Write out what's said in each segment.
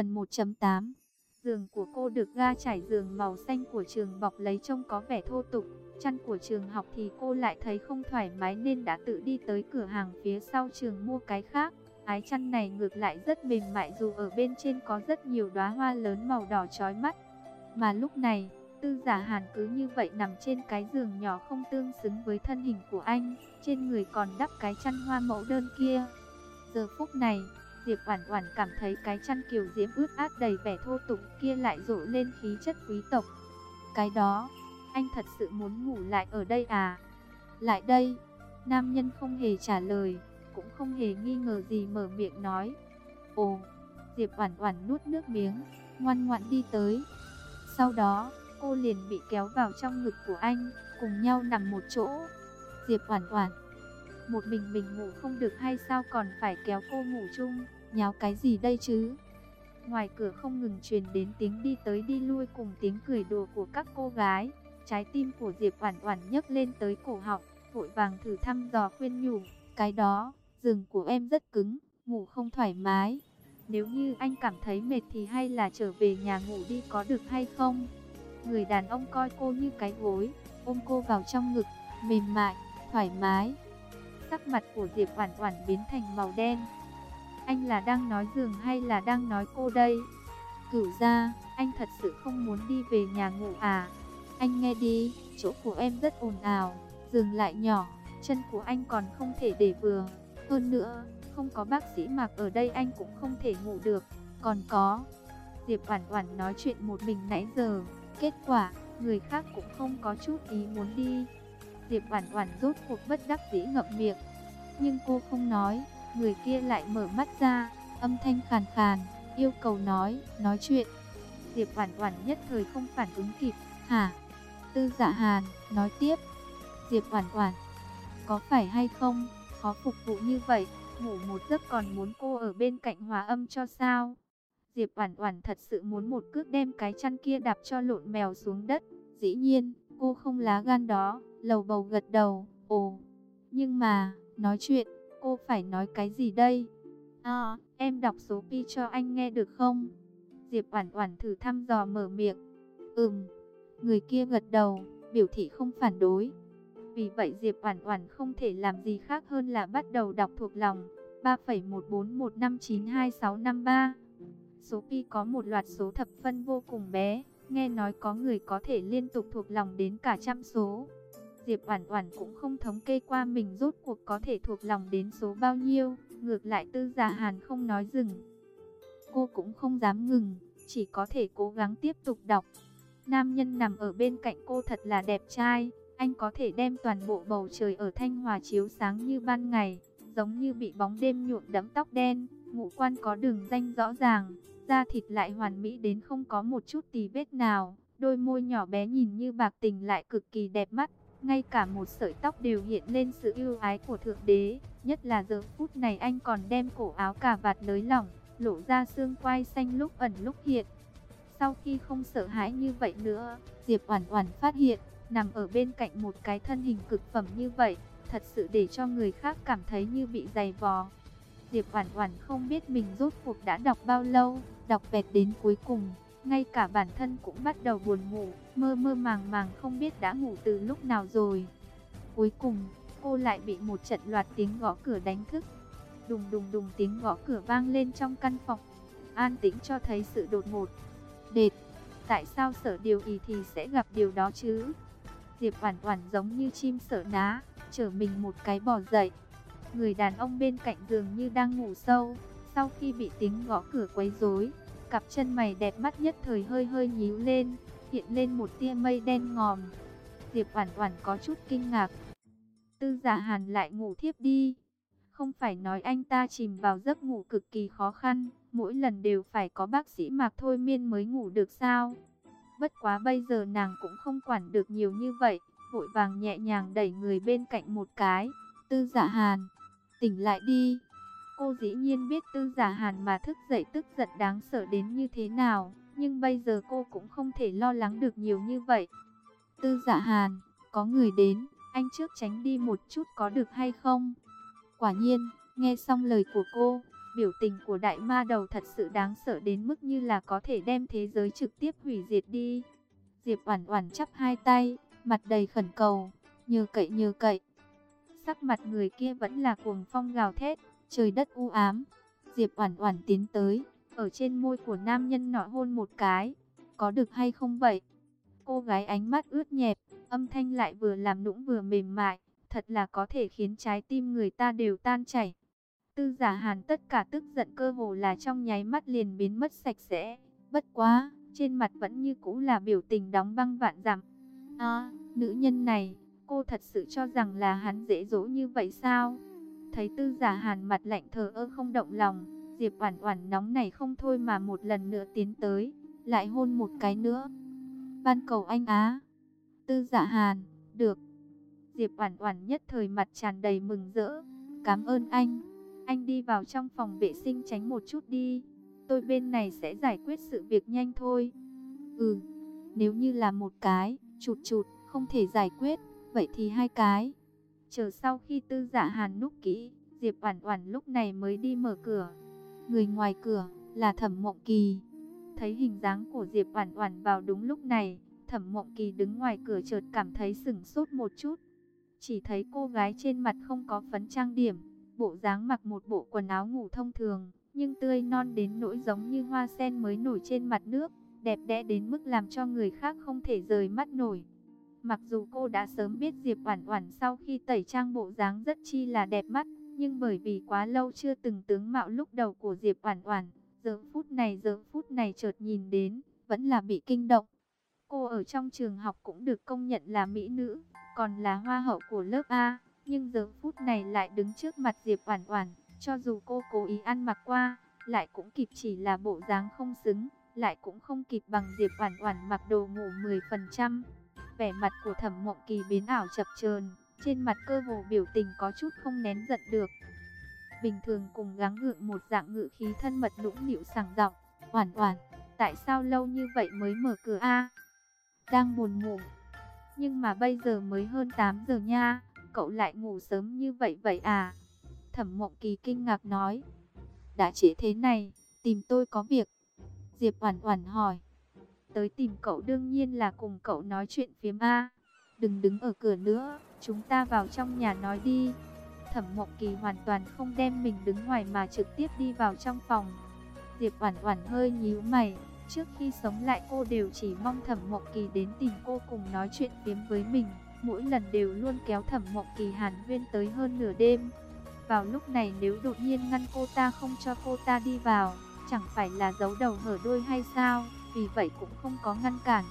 Phần 1.8 Giường của cô được ga trải giường màu xanh của trường bọc lấy trông có vẻ thô tục. Chăn của trường học thì cô lại thấy không thoải mái nên đã tự đi tới cửa hàng phía sau trường mua cái khác. Ái chăn này ngược lại rất mềm mại dù ở bên trên có rất nhiều đóa hoa lớn màu đỏ chói mắt. Mà lúc này, tư giả hàn cứ như vậy nằm trên cái giường nhỏ không tương xứng với thân hình của anh, trên người còn đắp cái chăn hoa mẫu đơn kia. Giờ phút này, Diệp Oản Oản cảm thấy cái chăn kiều diễm ướt át đầy vẻ thô tục kia lại rộ lên khí chất quý tộc. Cái đó, anh thật sự muốn ngủ lại ở đây à? Lại đây. Nam nhân không hề trả lời, cũng không hề nghi ngờ gì mở miệng nói. Ồ, Diệp Oản Oản nuốt nước miếng, ngoan ngoãn đi tới. Sau đó, cô liền bị kéo vào trong ngực của anh, cùng nhau nằm một chỗ. Diệp Oản Oản, một mình mình ngủ không được hay sao còn phải kéo cô ngủ chung, nháo cái gì đây chứ? Ngoài cửa không ngừng truyền đến tiếng đi tới đi lui cùng tiếng cười đùa của các cô gái. Trái tim của Diệp Oản Oản nhấc lên tới cổ họng, vội vàng thử thăm dò khuyên nhủ, "Cái đó, giường của em rất cứng, ngủ không thoải mái. Nếu như anh cảm thấy mệt thì hay là trở về nhà ngủ đi có được hay không?" Người đàn ông coi cô như cái gối, ôm cô vào trong ngực, mềm mại, thoải mái. Sắc mặt của Diệp Oản Oản biến thành màu đen. Anh là đang nói giường hay là đang nói cô đây? Cửu gia, anh thật sự không muốn đi về nhà ngủ à? Anh nghe đi, chỗ của em rất ồn ào, giường lại nhỏ, chân của anh còn không thể để vừa. Hơn nữa, không có bác sĩ mặc ở đây anh cũng không thể ngủ được. Còn có, Diệp Oản Oản nói chuyện một mình nãy giờ, kết quả người khác cũng không có chút ý muốn đi. Diệp Oản Oản rốt cuộc bất đắc dĩ ngậm miệng. Nhưng cô không nói, người kia lại mở mắt ra, âm thanh khàn khàn, yêu cầu nói, nói chuyện. Diệp Oản Oản nhất thời không phản ứng kịp, "Hả?" Tư Dạ Hàn nói tiếp, "Diệp Oản Oản, có phải hay không, khó phục vụ như vậy, ngủ một giấc còn muốn cô ở bên cạnh hòa âm cho sao?" Diệp Oản Oản thật sự muốn một cước đem cái chăn kia đạp cho lộn mèo xuống đất. Dĩ nhiên, cô không lá gan đó, lầu bầu gật đầu, "Ồ, nhưng mà, nói chuyện, cô phải nói cái gì đây?" "À, em đọc số pi cho anh nghe được không?" Diệp Oản Oản thử thăm dò mở miệng. "Ừm." Người kia gật đầu, biểu thị không phản đối. Vì vậy Diệp Oản Oản không thể làm gì khác hơn là bắt đầu đọc thuộc lòng. 3.141592653 Số pi có một loạt số thập phân vô cùng bé, nghe nói có người có thể liên tục thuộc lòng đến cả trăm số. Diệp Oản Oản cũng không thống kê qua mình rốt cuộc có thể thuộc lòng đến số bao nhiêu, ngược lại Tư Giả Hàn không nói dừng. Cô cũng không dám ngừng, chỉ có thể cố gắng tiếp tục đọc. Nam nhân nằm ở bên cạnh cô thật là đẹp trai, anh có thể đem toàn bộ bầu trời ở Thanh Hòa chiếu sáng như ban ngày, giống như bị bóng đêm nhuộm đẫm tóc đen, ngũ quan có đường ranh rõ ràng, da thịt lại hoàn mỹ đến không có một chút tì vết nào, đôi môi nhỏ bé nhìn như bạc tình lại cực kỳ đẹp mắt, ngay cả một sợi tóc đều hiện lên sự yêu ái của thượng đế, nhất là giờ phút này anh còn đem cổ áo cà vạt nới lỏng, lộ ra xương quai xanh lúc ẩn lúc hiện. Sau khi không sợ hãi như vậy nữa, Diệp Oản Oản phát hiện, nằm ở bên cạnh một cái thân hình cực phẩm như vậy, thật sự để cho người khác cảm thấy như bị dày vò. Diệp Oản Oản không biết mình rốt cuộc đã đọc bao lâu, đọc vẹt đến cuối cùng, ngay cả bản thân cũng bắt đầu buồn ngủ, mơ mơ màng màng không biết đã ngủ từ lúc nào rồi. Cuối cùng, cô lại bị một trận loạt tiếng gõ cửa đánh thức. Đùng đùng đùng tiếng gõ cửa vang lên trong căn phòng. An tĩnh cho thấy sự đột ngột. Đệt, tại sao sở điều ý thì sẽ gặp điều đó chứ? Diệp Oản Oản giống như chim sợ ná, trở mình một cái bò dậy. Người đàn ông bên cạnh giường như đang ngủ sâu, sau khi bị tiếng gõ cửa quấy rối, cặp chân mày đẹp mắt nhất thời hơi hơi nhíu lên, hiện lên một tia mây đen ngòm. Diệp Oản Oản có chút kinh ngạc. Tư Giả Hàn lại ngủ thiếp đi. Không phải nói anh ta chìm vào giấc ngủ cực kỳ khó khăn, mỗi lần đều phải có bác sĩ mặc thôi miên mới ngủ được sao? Bất quá bây giờ nàng cũng không quản được nhiều như vậy, vội vàng nhẹ nhàng đẩy người bên cạnh một cái. Tư Giả Hàn, tỉnh lại đi. Cô dĩ nhiên biết Tư Giả Hàn mà thức dậy tức giận đáng sợ đến như thế nào, nhưng bây giờ cô cũng không thể lo lắng được nhiều như vậy. Tư Giả Hàn, có người đến, anh trước tránh đi một chút có được hay không? Quả nhiên, nghe xong lời của cô, Biểu tình của đại ma đầu thật sự đáng sợ đến mức như là có thể đem thế giới trực tiếp hủy diệt đi. Diệp Oản Oản chắp hai tay, mặt đầy khẩn cầu, "Nhờ cậy, nhờ cậy." Sắc mặt người kia vẫn là cuồng phong gào thét, trời đất u ám. Diệp Oản Oản tiến tới, ở trên môi của nam nhân nọ hôn một cái. "Có được hay không vậy?" Cô gái ánh mắt ướt nhẹp, âm thanh lại vừa làm nũng vừa mềm mại, thật là có thể khiến trái tim người ta đều tan chảy. Tư giả hàn tất cả tức giận cơ hồ là trong nháy mắt liền biến mất sạch sẽ. Bất quá, trên mặt vẫn như cũ là biểu tình đóng băng vạn dặm. À, nữ nhân này, cô thật sự cho rằng là hắn dễ dỗ như vậy sao? Thấy tư giả hàn mặt lạnh thờ ơ không động lòng, Diệp Oản Oản nóng này không thôi mà một lần nữa tiến tới, lại hôn một cái nữa. Ban cầu anh á. Tư Giả Hàn, được. Diệp Oản Oản nhất thời mặt tràn đầy mừng rỡ. Cảm ơn anh. Anh đi vào trong phòng vệ sinh tránh một chút đi. Tôi bên này sẽ giải quyết sự việc nhanh thôi. Ừ, nếu như là một cái, chụt chụt, không thể giải quyết, vậy thì hai cái. Chờ sau khi tư giả hàn núp kỹ, Diệp Oản Oản lúc này mới đi mở cửa. Người ngoài cửa là Thẩm Mộng Kỳ. Thấy hình dáng của Diệp Oản Oản vào đúng lúc này, Thẩm Mộng Kỳ đứng ngoài cửa chợt cảm thấy sững sốt một chút. Chỉ thấy cô gái trên mặt không có phấn trang điểm, bộ dáng mặc một bộ quần áo ngủ thông thường, nhưng tươi non đến nỗi giống như hoa sen mới nổi trên mặt nước, đẹp đẽ đến mức làm cho người khác không thể rời mắt nổi. Mặc dù cô đã sớm biết Diệp Oản Oản sau khi tẩy trang bộ dáng rất chi là đẹp mắt, nhưng bởi vì quá lâu chưa từng tướng mạo lúc đầu của Diệp Oản Oản, giờ phút này giờ phút này chợt nhìn đến, vẫn là bị kinh động. Cô ở trong trường học cũng được công nhận là mỹ nữ, còn là hoa hậu của lớp A, nhưng giờ phút này lại đứng trước mặt Diệp Oản Oản, cho dù cô cố ý ăn mặc qua, lại cũng kịp chỉ là bộ dáng không xứng, lại cũng không kịp bằng Diệp Oản Oản mặc đồ ngủ 10%. Vẻ mặt của Thẩm Mộng Kỳ biến ảo chập chờn, trên mặt cơ hồ biểu tình có chút không nén giận được. Bình thường cùng gắng gượng một dạng ngự khí thân mật nũng nịu sàng giọng, "Oản Oản, tại sao lâu như vậy mới mở cửa a?" đang buồn ngủ. Nhưng mà bây giờ mới hơn 8 giờ nha, cậu lại ngủ sớm như vậy vậy à? Thẩm Mộng Kỳ kinh ngạc nói. Đã chế thế này, tìm tôi có việc. Diệp Oản Oản hỏi. Tới tìm cậu đương nhiên là cùng cậu nói chuyện phiếm a. Đừng đứng ở cửa nữa, chúng ta vào trong nhà nói đi. Thẩm Mộng Kỳ hoàn toàn không đem mình đứng ngoài mà trực tiếp đi vào trong phòng. Diệp Oản Oản hơi nhíu mày, Trước khi sống lại cô đều chỉ mong Thẩm Mộng Kỳ đến tìm cô cùng nói chuyện phiếm với mình. Mỗi lần đều luôn kéo Thẩm Mộng Kỳ hàn huyên tới hơn nửa đêm. Vào lúc này nếu đột nhiên ngăn cô ta không cho cô ta đi vào, chẳng phải là giấu đầu hở đuôi hay sao, vì vậy cũng không có ngăn cản.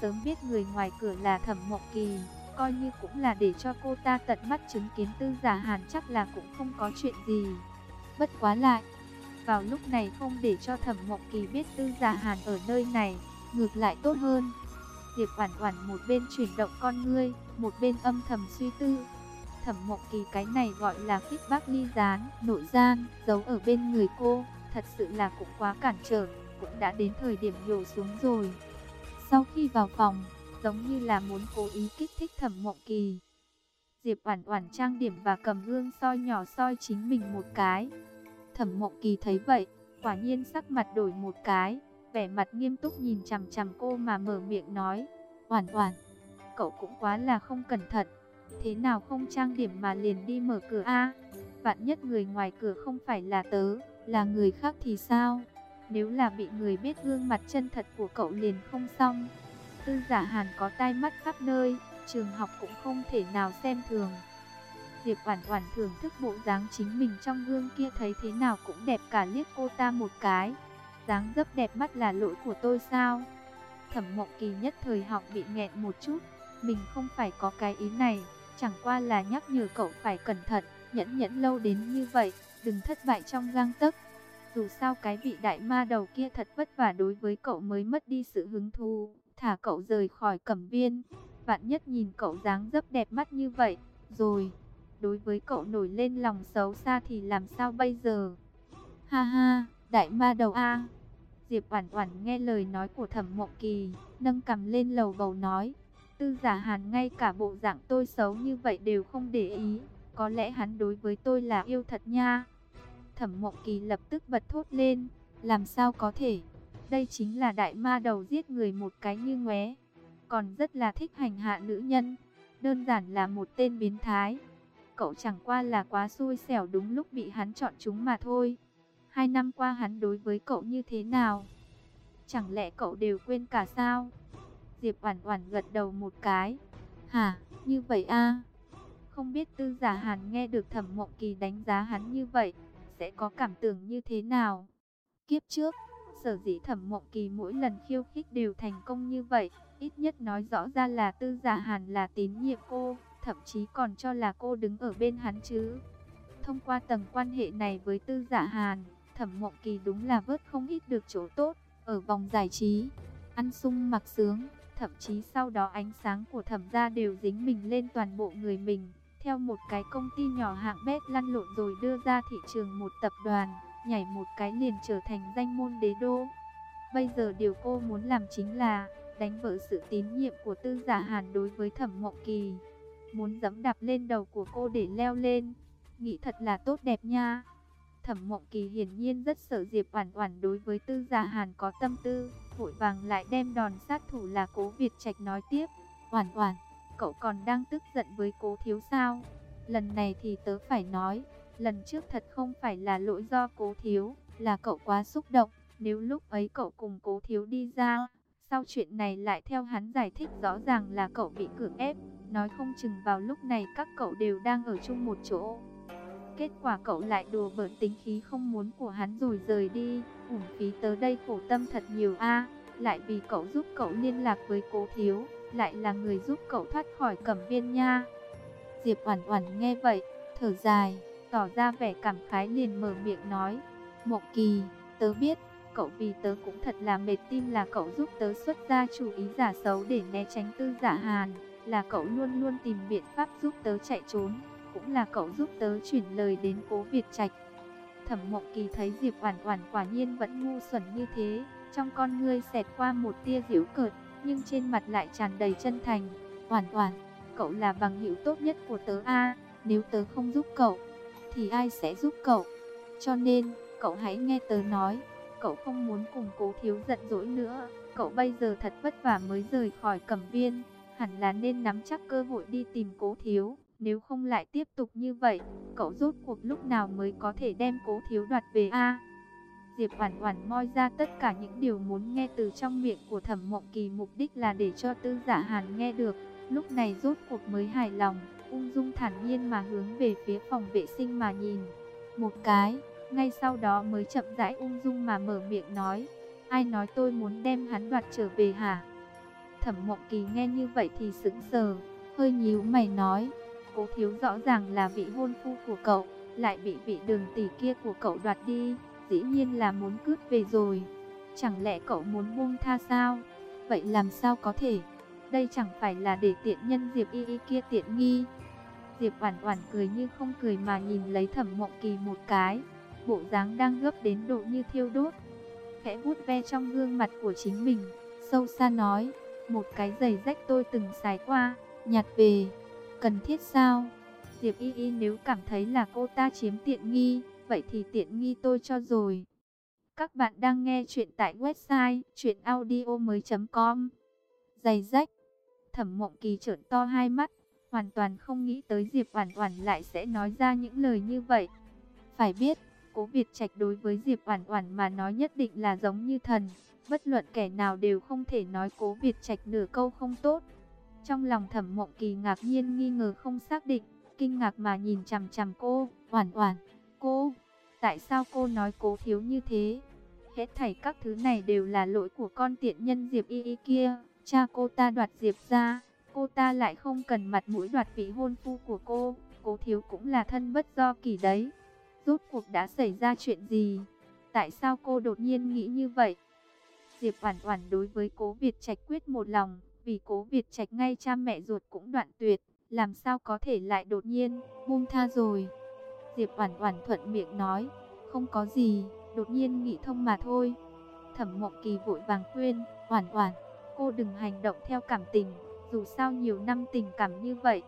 Sớm biết người ngoài cửa là Thẩm Mộng Kỳ, coi như cũng là để cho cô ta tận mắt chứng kiến tư giả hàn chắc là cũng không có chuyện gì. Bất quá lại, vào lúc này không để cho Thẩm Mộng Kỳ biết Tư Giả Hàn ở nơi này, ngược lại tốt hơn. Diệp Oản Oản một bên chuyển động con ngươi, một bên âm thầm suy tư. Thẩm Mộng Kỳ cái này gọi là khích bác ly gián, nội gian, giấu ở bên người cô, thật sự là cũng quá cản trở, cũng đã đến thời điểm nhổ xuống rồi. Sau khi vào phòng, giống như là muốn cố ý kích thích Thẩm Mộng Kỳ. Diệp Oản Oản trang điểm và cầm gương soi nhỏ soi chính mình một cái, Thẩm Mộng Kỳ thấy vậy, quả nhiên sắc mặt đổi một cái, vẻ mặt nghiêm túc nhìn chằm chằm cô mà mở miệng nói, "Oản Oản, cậu cũng quá là không cẩn thận, thế nào không trang điểm mà liền đi mở cửa a? Vạn nhất người ngoài cửa không phải là tớ, là người khác thì sao? Nếu là bị người biết gương mặt chân thật của cậu liền không xong." Tư Giả Hàn có tai mắt khắp nơi, trường học cũng không thể nào xem thường. Diệp Oản Oản thưởng thức bộ dáng chính mình trong gương kia thấy thế nào cũng đẹp cả liếc cô ta một cái. Dáng dấp đẹp mắt là lỗi của tôi sao? Thẩm Mộng Kỳ nhất thời học bị nghẹn một chút, mình không phải có cái ý này, chẳng qua là nhắc nhở cậu phải cẩn thận, nhẫn nhẫn lâu đến như vậy, đừng thất bại trong gang tấc. Dù sao cái vị đại ma đầu kia thật vất vả đối với cậu mới mất đi sự hứng thú, thả cậu rời khỏi Cẩm Viên. Vạn nhất nhìn cậu dáng dấp đẹp mắt như vậy, rồi đối với cậu nổi lên lòng xấu xa thì làm sao bây giờ? Ha ha, đại ma đầu A. Diệp Oản Oản nghe lời nói của Thẩm Mộng Kỳ, nâng cằm lên lầu bầu nói, Tư Giả Hàn ngay cả bộ dạng tôi xấu như vậy đều không để ý, có lẽ hắn đối với tôi là yêu thật nha. Thẩm Mộng Kỳ lập tức bật thốt lên, làm sao có thể? Đây chính là đại ma đầu giết người một cái như ngoé, còn rất là thích hành hạ nữ nhân, đơn giản là một tên biến thái. Cậu chẳng qua là quá xui xẻo đúng lúc bị hắn chọn chúng mà thôi. Hai năm qua hắn đối với cậu như thế nào? Chẳng lẽ cậu đều quên cả sao? Diệp Oản Oản gật đầu một cái. "Hả, như vậy a?" Không biết Tư Giả Hàn nghe được Thẩm Mộng Kỳ đánh giá hắn như vậy, sẽ có cảm tưởng như thế nào? Kiếp trước, sở dĩ Thẩm Mộng Kỳ mỗi lần khiêu khích đều thành công như vậy, ít nhất nói rõ ra là Tư Giả Hàn là tín nhiệm cô, thậm chí còn cho là cô đứng ở bên hắn chứ. Thông qua tầng quan hệ này với Tư Giả Hàn, Thẩm Mộng Kỳ đúng là vớt không ít được chỗ tốt ở vòng giải trí, ăn sung mặc sướng, thậm chí sau đó ánh sáng của Thẩm gia đều dính mình lên toàn bộ người mình theo một cái công ty nhỏ hạng bét lăn lộn rồi đưa ra thị trường một tập đoàn, nhảy một cái liền trở thành danh môn đế đô. Bây giờ điều cô muốn làm chính là đánh vỡ sự tín nhiệm của tư giả hàn đối với thẩm mộng kỳ. Muốn dẫm đạp lên đầu của cô để leo lên. Nghĩ thật là tốt đẹp nha. Thẩm mộng kỳ hiển nhiên rất sợ Diệp Oản Oản đối với tư giả hàn có tâm tư, vội vàng lại đem đòn sát thủ là cố Việt Trạch nói tiếp. Oản Oản cậu còn đang tức giận với cố thiếu sao? Lần này thì tớ phải nói, lần trước thật không phải là lỗi do cố thiếu, là cậu quá xúc động. Nếu lúc ấy cậu cùng cố thiếu đi ra, sau chuyện này lại theo hắn giải thích rõ ràng là cậu bị cưỡng ép, nói không chừng vào lúc này các cậu đều đang ở chung một chỗ. Kết quả cậu lại đùa bỡn tính khí không muốn của hắn rồi rời đi, uổng phí tớ đây khổ tâm thật nhiều a lại vì cậu giúp cậu liên lạc với cố thiếu lại là người giúp cậu thoát khỏi cẩm viên nha. Diệp Oản Oản nghe vậy, thở dài, tỏ ra vẻ cảm khái liền mở miệng nói, Mộc Kỳ, tớ biết, cậu vì tớ cũng thật là mệt tim là cậu giúp tớ xuất ra chủ ý giả xấu để né tránh Tư Giả Hàn, là cậu luôn luôn tìm biện pháp giúp tớ chạy trốn, cũng là cậu giúp tớ chuyển lời đến Cố Việt Trạch." Thẩm Mộc Kỳ thấy Diệp Oản Oản quả nhiên vẫn ngu xuẩn như thế, trong con ngươi xẹt qua một tia giễu cợt, nhưng trên mặt lại tràn đầy chân thành. Hoàn toàn, cậu là bằng hữu tốt nhất của tớ a, nếu tớ không giúp cậu, thì ai sẽ giúp cậu? Cho nên, cậu hãy nghe tớ nói, cậu không muốn cùng cố thiếu giận dỗi nữa, cậu bây giờ thật vất vả mới rời khỏi cẩm viên, hẳn là nên nắm chắc cơ hội đi tìm cố thiếu, nếu không lại tiếp tục như vậy, cậu rốt cuộc lúc nào mới có thể đem cố thiếu đoạt về a? Diệp Oản Oản moi ra tất cả những điều muốn nghe từ trong miệng của Thẩm Mộng Kỳ, mục đích là để cho Tư Giả Hàn nghe được. Lúc này rốt cuộc mới hài lòng, ung dung thản nhiên mà hướng về phía phòng vệ sinh mà nhìn. Một cái, ngay sau đó mới chậm rãi ung dung mà mở miệng nói, ai nói tôi muốn đem hắn đoạt trở về hả? Thẩm Mộng Kỳ nghe như vậy thì sững sờ, hơi nhíu mày nói, Cố thiếu rõ ràng là vị hôn phu của cậu, lại bị vị đường tỷ kia của cậu đoạt đi dĩ nhiên là muốn cướp về rồi. Chẳng lẽ cậu muốn buông tha sao? Vậy làm sao có thể? Đây chẳng phải là để tiện nhân Diệp Y Y kia tiện nghi. Diệp Oản Oản cười như không cười mà nhìn lấy Thẩm Mộng Kỳ một cái, bộ dáng đang gấp đến độ như thiêu đốt. Khẽ vuốt ve trong gương mặt của chính mình, sâu xa nói, một cái giày rách tôi từng xài qua, nhặt về, cần thiết sao? Diệp Y Y nếu cảm thấy là cô ta chiếm tiện nghi, vậy thì tiện nghi tôi cho rồi. Các bạn đang nghe chuyện tại website chuyenaudio.com Giày rách Thẩm mộng kỳ trợn to hai mắt, hoàn toàn không nghĩ tới Diệp Oản Oản lại sẽ nói ra những lời như vậy. Phải biết, Cố Việt Trạch đối với Diệp Oản Oản mà nói nhất định là giống như thần, bất luận kẻ nào đều không thể nói Cố Việt Trạch nửa câu không tốt. Trong lòng Thẩm Mộng Kỳ ngạc nhiên nghi ngờ không xác định, kinh ngạc mà nhìn chằm chằm cô, "Oản Oản, Cô, tại sao cô nói cố thiếu như thế? Hết thảy các thứ này đều là lỗi của con tiện nhân Diệp Y Y kia. Cha cô ta đoạt Diệp ra, cô ta lại không cần mặt mũi đoạt vị hôn phu của cô. Cố thiếu cũng là thân bất do kỳ đấy. Rốt cuộc đã xảy ra chuyện gì? Tại sao cô đột nhiên nghĩ như vậy? Diệp Oản Oản đối với Cố Việt Trạch quyết một lòng, vì Cố Việt Trạch ngay cha mẹ ruột cũng đoạn tuyệt, làm sao có thể lại đột nhiên buông tha rồi? Diệp Oản Oản thuận miệng nói, không có gì, đột nhiên nghĩ thông mà thôi. Thẩm Mộng Kỳ vội vàng khuyên, Oản Oản, cô đừng hành động theo cảm tình, dù sao nhiều năm tình cảm như vậy.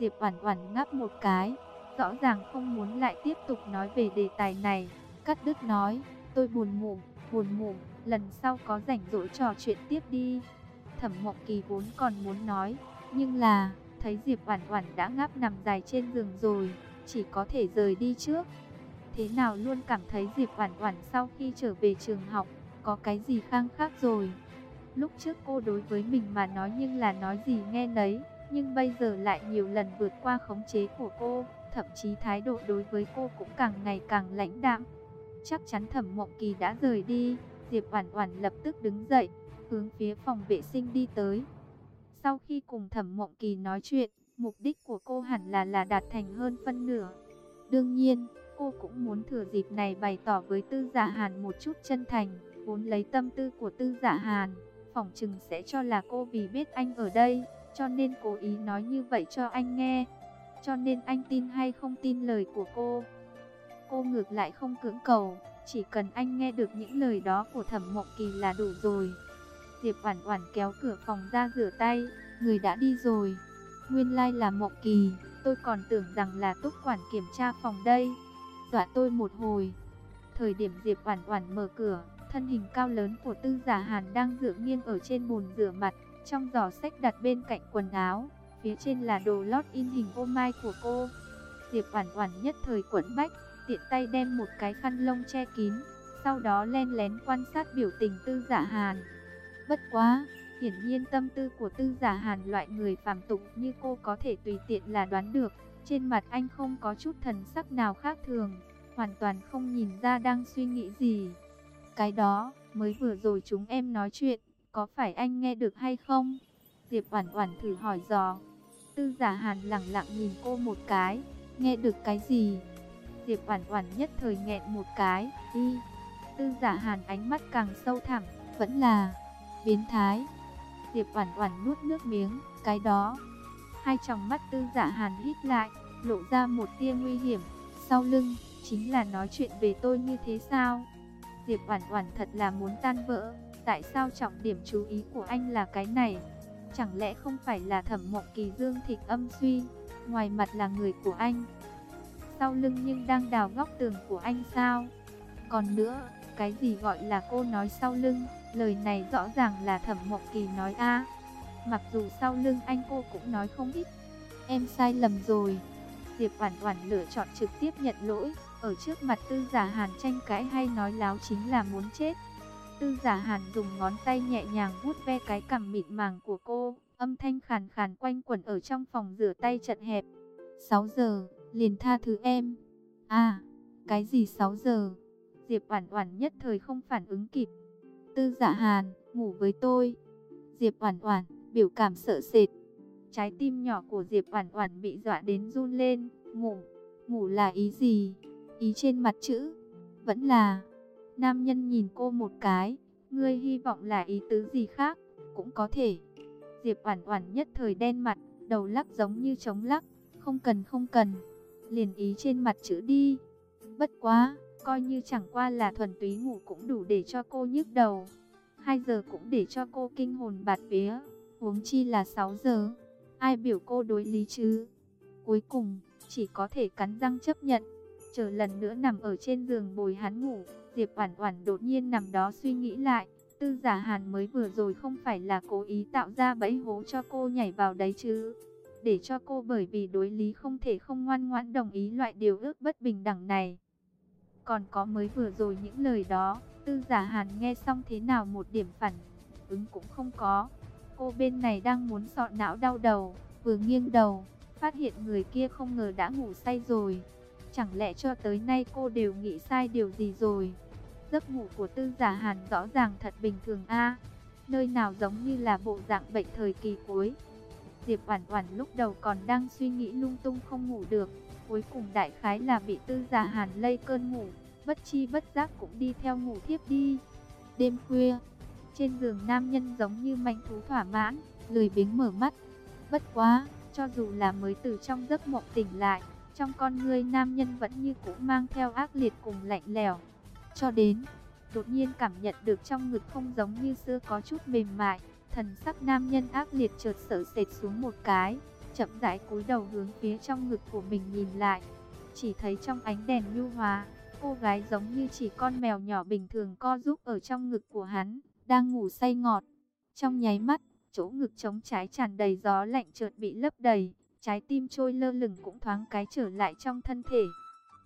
Diệp Oản Oản ngáp một cái, rõ ràng không muốn lại tiếp tục nói về đề tài này. Cắt đứt nói, tôi buồn ngủ, buồn ngủ, lần sau có rảnh rỗi trò chuyện tiếp đi. Thẩm Mộng Kỳ vốn còn muốn nói, nhưng là, thấy Diệp Oản Oản đã ngáp nằm dài trên giường rồi, chỉ có thể rời đi trước. Thế nào luôn cảm thấy Diệp Oản Oản sau khi trở về trường học, có cái gì khang khác rồi. Lúc trước cô đối với mình mà nói nhưng là nói gì nghe nấy, nhưng bây giờ lại nhiều lần vượt qua khống chế của cô, thậm chí thái độ đối với cô cũng càng ngày càng lãnh đạm. Chắc chắn Thẩm Mộng Kỳ đã rời đi, Diệp Oản Oản lập tức đứng dậy, hướng phía phòng vệ sinh đi tới. Sau khi cùng Thẩm Mộng Kỳ nói chuyện, mục đích của cô hẳn là là đạt thành hơn phân nửa. Đương nhiên, cô cũng muốn thừa dịp này bày tỏ với Tư Dạ Hàn một chút chân thành, vốn lấy tâm tư của Tư Dạ Hàn, phỏng chừng sẽ cho là cô vì biết anh ở đây, cho nên cố ý nói như vậy cho anh nghe. Cho nên anh tin hay không tin lời của cô. Cô ngược lại không cưỡng cầu, chỉ cần anh nghe được những lời đó của Thẩm Mộng Kỳ là đủ rồi. Diệp Oản Oản kéo cửa phòng ra rửa tay, người đã đi rồi. Nguyên lai like là Mộng Kỳ, tôi còn tưởng rằng là Túc quản kiểm tra phòng đây. Dọa tôi một hồi. Thời điểm Diệp Oản Oản mở cửa, thân hình cao lớn của Tư Giả Hàn đang dựa nghiêng ở trên bồn rửa mặt, trong giỏ sách đặt bên cạnh quần áo, phía trên là đồ lót in hình ô mai của cô. Diệp Oản Oản nhất thời quẫn bách, tiện tay đem một cái khăn lông che kín, sau đó len lén quan sát biểu tình Tư Giả Hàn. Bất quá, hiển nhiên tâm tư của Tư Giả Hàn loại người phàm tục như cô có thể tùy tiện là đoán được, trên mặt anh không có chút thần sắc nào khác thường, hoàn toàn không nhìn ra đang suy nghĩ gì. Cái đó, mới vừa rồi chúng em nói chuyện, có phải anh nghe được hay không? Diệp Oản Oản thử hỏi dò. Tư Giả Hàn lặng lặng nhìn cô một cái, nghe được cái gì? Diệp Oản Oản nhất thời nghẹn một cái, đi. Tư Giả Hàn ánh mắt càng sâu thẳm, vẫn là biến thái. Diệp Oản Oản nuốt nước miếng, cái đó. Hai tròng mắt Tư dạ Hàn hít lại, lộ ra một tia nguy hiểm, sau lưng chính là nói chuyện về tôi như thế sao? Diệp Oản Oản thật là muốn tan vỡ, tại sao trọng điểm chú ý của anh là cái này? Chẳng lẽ không phải là Thẩm Mộng Kỳ Dương Thịnh âm suy, ngoài mặt là người của anh, sau lưng nhưng đang đào góc tường của anh sao? Còn nữa, cái gì gọi là cô nói sau lưng, lời này rõ ràng là Thẩm Mộng Kỳ nói a. Mặc dù sau lưng anh cô cũng nói không ít. Em sai lầm rồi. Diệp Oản Oản lựa chọn trực tiếp nhận lỗi, ở trước mặt Tư Giả Hàn tranh cãi hay nói láo chính là muốn chết. Tư Giả Hàn dùng ngón tay nhẹ nhàng vuốt ve cái cằm mịn màng của cô, âm thanh khàn khàn quanh quẩn ở trong phòng rửa tay chật hẹp. 6 giờ, liền tha thứ em. À, cái gì 6 giờ? Diệp Oản Oản nhất thời không phản ứng kịp. Tư Dạ Hàn, ngủ với tôi. Diệp Oản Oản, biểu cảm sợ sệt. Trái tim nhỏ của Diệp Oản Oản bị dọa đến run lên, ngủ, ngủ là ý gì? Ý trên mặt chữ, vẫn là Nam nhân nhìn cô một cái, ngươi hy vọng là ý tứ gì khác, cũng có thể. Diệp Oản Oản nhất thời đen mặt, đầu lắc giống như trống lắc, không cần không cần liền ý trên mặt chữ đi. Bất quá, coi như chẳng qua là thuần túy ngủ cũng đủ để cho cô nhức đầu. 2 giờ cũng để cho cô kinh hồn bạt vía, huống chi là 6 giờ. Ai biểu cô đối lý chứ? Cuối cùng, chỉ có thể cắn răng chấp nhận. Chờ lần nữa nằm ở trên giường bồi hắn ngủ, Diệp Oản Oản đột nhiên nằm đó suy nghĩ lại, Tư Giả Hàn mới vừa rồi không phải là cố ý tạo ra bẫy hố cho cô nhảy vào đấy chứ? để cho cô bởi vì đối lý không thể không ngoan ngoãn đồng ý loại điều ước bất bình đẳng này. Còn có mới vừa rồi những lời đó, tư giả hàn nghe xong thế nào một điểm phản ứng cũng không có. Cô bên này đang muốn sọ não đau đầu, vừa nghiêng đầu, phát hiện người kia không ngờ đã ngủ say rồi. Chẳng lẽ cho tới nay cô đều nghĩ sai điều gì rồi? Giấc ngủ của tư giả hàn rõ ràng thật bình thường a Nơi nào giống như là bộ dạng bệnh thời kỳ cuối. Diệp Oản Oản lúc đầu còn đang suy nghĩ lung tung không ngủ được, cuối cùng đại khái là bị Tư Giả Hàn lây cơn ngủ, bất chi bất giác cũng đi theo ngủ thiếp đi. Đêm khuya, trên giường nam nhân giống như manh thú thỏa mãn, lười biếng mở mắt. Bất quá, cho dù là mới từ trong giấc mộng tỉnh lại, trong con ngươi nam nhân vẫn như cũ mang theo ác liệt cùng lạnh lẽo. Cho đến, đột nhiên cảm nhận được trong ngực không giống như xưa có chút mềm mại, Thần sắc nam nhân ác liệt chợt sợ sệt xuống một cái, chậm rãi cúi đầu hướng phía trong ngực của mình nhìn lại. chỉ thấy trong ánh đèn nhu hòa, cô gái giống như chỉ con mèo nhỏ bình thường co giúp ở trong ngực của hắn, đang ngủ say ngọt. Trong nháy mắt, chỗ ngực trống trái tràn đầy gió lạnh chợt bị lấp đầy, trái tim trôi lơ lửng cũng thoáng cái trở lại trong thân thể.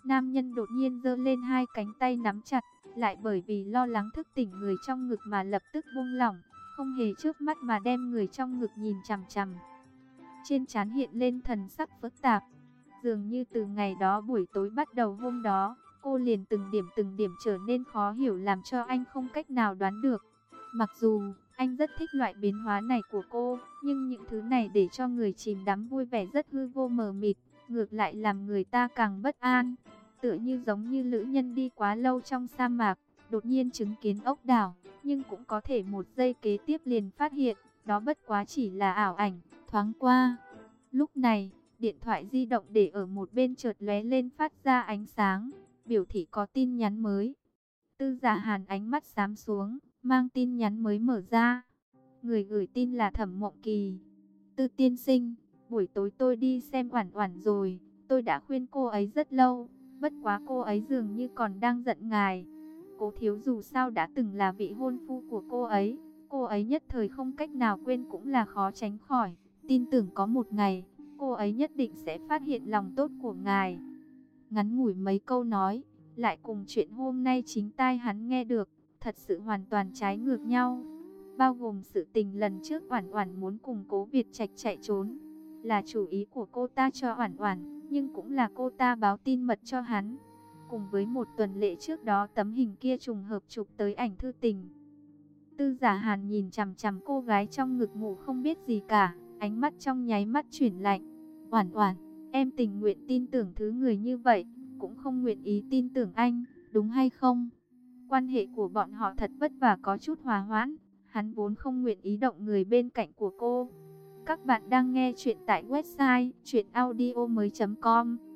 Nam nhân đột nhiên giơ lên hai cánh tay nắm chặt, lại bởi vì lo lắng thức tỉnh người trong ngực mà lập tức buông lỏng, không hề trước mắt mà đem người trong ngực nhìn chằm chằm. Trên trán hiện lên thần sắc phức tạp, dường như từ ngày đó buổi tối bắt đầu hôm đó, cô liền từng điểm từng điểm trở nên khó hiểu làm cho anh không cách nào đoán được. Mặc dù anh rất thích loại biến hóa này của cô, nhưng những thứ này để cho người chìm đắm vui vẻ rất hư vô mờ mịt, ngược lại làm người ta càng bất an. Tựa như giống như lữ nhân đi quá lâu trong sa mạc, đột nhiên chứng kiến ốc đảo, nhưng cũng có thể một giây kế tiếp liền phát hiện, đó bất quá chỉ là ảo ảnh, thoáng qua. Lúc này, điện thoại di động để ở một bên chợt lóe lên phát ra ánh sáng, biểu thị có tin nhắn mới. Tư giả hàn ánh mắt xám xuống, mang tin nhắn mới mở ra. Người gửi tin là Thẩm Mộng Kỳ. Tư tiên sinh, buổi tối tôi đi xem Oản Oản rồi, tôi đã khuyên cô ấy rất lâu, bất quá cô ấy dường như còn đang giận ngài. Cố Thiếu dù sao đã từng là vị hôn phu của cô ấy, cô ấy nhất thời không cách nào quên cũng là khó tránh khỏi. Tin tưởng có một ngày, cô ấy nhất định sẽ phát hiện lòng tốt của ngài. Ngắn ngủi mấy câu nói, lại cùng chuyện hôm nay chính tai hắn nghe được, thật sự hoàn toàn trái ngược nhau. Bao gồm sự tình lần trước Oản Oản muốn cùng Cố Việt Trạch chạy trốn, là chủ ý của cô ta cho Oản Oản, nhưng cũng là cô ta báo tin mật cho hắn. Cùng với một tuần lễ trước đó tấm hình kia trùng hợp chụp tới ảnh thư tình. Tư Giả Hàn nhìn chằm chằm cô gái trong ngực ngủ không biết gì cả, ánh mắt trong nháy mắt chuyển lạnh. "Oản Oản, em tình nguyện tin tưởng thứ người như vậy, cũng không nguyện ý tin tưởng anh, đúng hay không?" Quan hệ của bọn họ thật vất vả có chút hòa hoãn, hắn vốn không nguyện ý động người bên cạnh của cô. Các bạn đang nghe chuyện tại website chuyenaudio.com